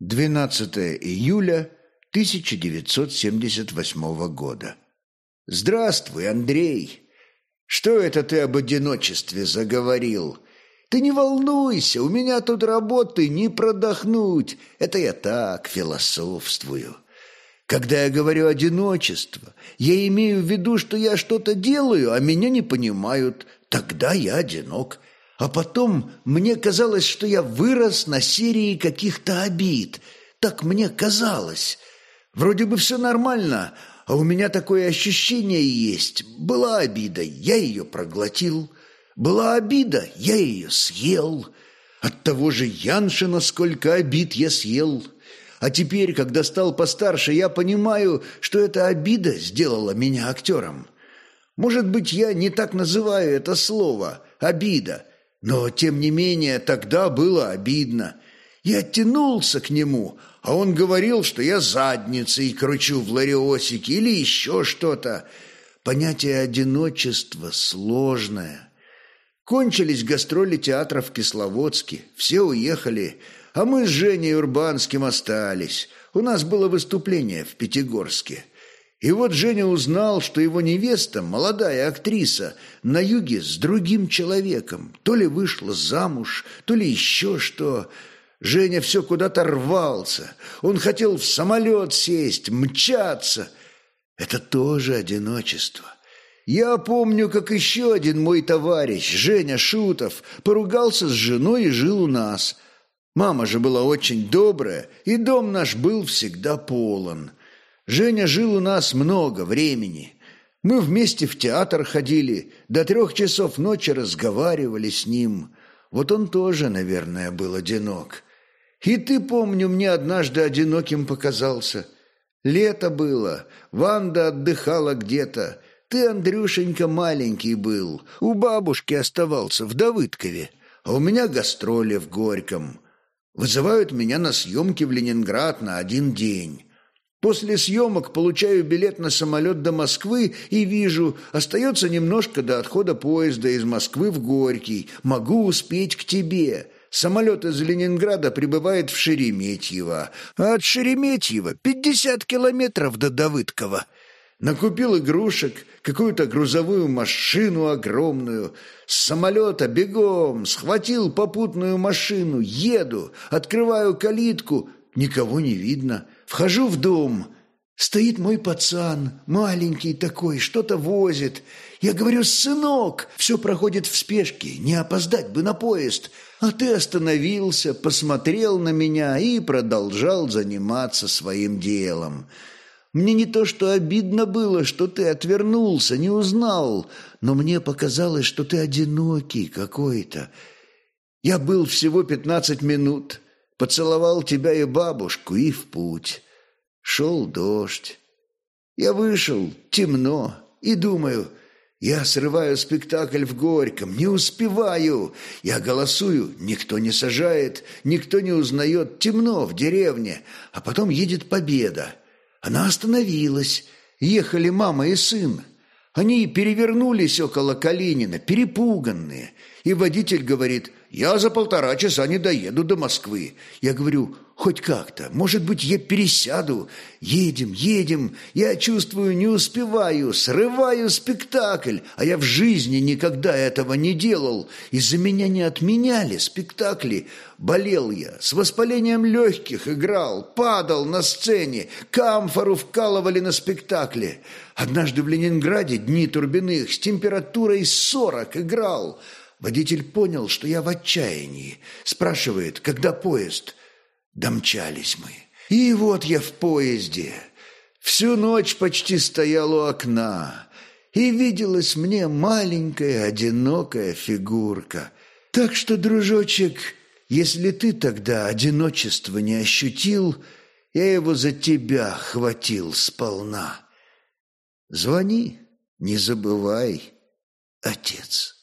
12 июля 1978 года. Здравствуй, Андрей. Что это ты об одиночестве заговорил? Ты не волнуйся, у меня тут работы не продохнуть. Это я так философствую. Когда я говорю «одиночество», я имею в виду, что я что-то делаю, а меня не понимают. Тогда я одинок. А потом мне казалось, что я вырос на серии каких-то обид. Так мне казалось. Вроде бы все нормально, а у меня такое ощущение есть. Была обида, я ее проглотил. Была обида, я ее съел. От того же Яншина сколько обид я съел. А теперь, когда стал постарше, я понимаю, что эта обида сделала меня актером. Может быть, я не так называю это слово «обида», но, тем не менее, тогда было обидно. Я тянулся к нему, а он говорил, что я задницей кручу в лариосике или еще что-то. Понятие одиночества сложное. Кончились гастроли театра в Кисловодске, все уехали – а мы с Женей Урбанским остались. У нас было выступление в Пятигорске. И вот Женя узнал, что его невеста, молодая актриса, на юге с другим человеком. То ли вышла замуж, то ли еще что. Женя все куда-то рвался. Он хотел в самолет сесть, мчаться. Это тоже одиночество. Я помню, как еще один мой товарищ, Женя Шутов, поругался с женой и жил у нас – Мама же была очень добрая, и дом наш был всегда полон. Женя жил у нас много времени. Мы вместе в театр ходили, до трех часов ночи разговаривали с ним. Вот он тоже, наверное, был одинок. И ты, помню, мне однажды одиноким показался. Лето было, Ванда отдыхала где-то. Ты, Андрюшенька, маленький был, у бабушки оставался в Давыдкове, а у меня гастроли в Горьком. Вызывают меня на съемки в Ленинград на один день. После съемок получаю билет на самолет до Москвы и вижу, остается немножко до отхода поезда из Москвы в Горький. Могу успеть к тебе. Самолет из Ленинграда прибывает в Шереметьево, а от Шереметьево 50 километров до Давыдкова. Накупил игрушек, какую-то грузовую машину огромную. С самолета бегом, схватил попутную машину, еду, открываю калитку, никого не видно. Вхожу в дом, стоит мой пацан, маленький такой, что-то возит. Я говорю, сынок, все проходит в спешке, не опоздать бы на поезд. А ты остановился, посмотрел на меня и продолжал заниматься своим делом. Мне не то что обидно было, что ты отвернулся, не узнал, но мне показалось, что ты одинокий какой-то. Я был всего пятнадцать минут, поцеловал тебя и бабушку и в путь. Шел дождь. Я вышел, темно, и думаю, я срываю спектакль в Горьком, не успеваю. Я голосую, никто не сажает, никто не узнает, темно в деревне, а потом едет победа. Она остановилась. Ехали мама и сын. Они перевернулись около Калинина, перепуганные. И водитель говорит, я за полтора часа не доеду до Москвы. Я говорю, хоть как-то, может быть, я пересяду. Едем, едем, я чувствую, не успеваю, срываю спектакль, а я в жизни никогда этого не делал. Из-за меня не отменяли спектакли. Болел я, с воспалением легких играл, падал на сцене, камфору вкалывали на спектакле. Однажды в Ленинграде дни Турбиных с температурой сорок играл – Водитель понял, что я в отчаянии. Спрашивает, когда поезд? Домчались мы. И вот я в поезде. Всю ночь почти стоял у окна. И виделась мне маленькая одинокая фигурка. Так что, дружочек, если ты тогда одиночество не ощутил, я его за тебя хватил сполна. Звони, не забывай, отец».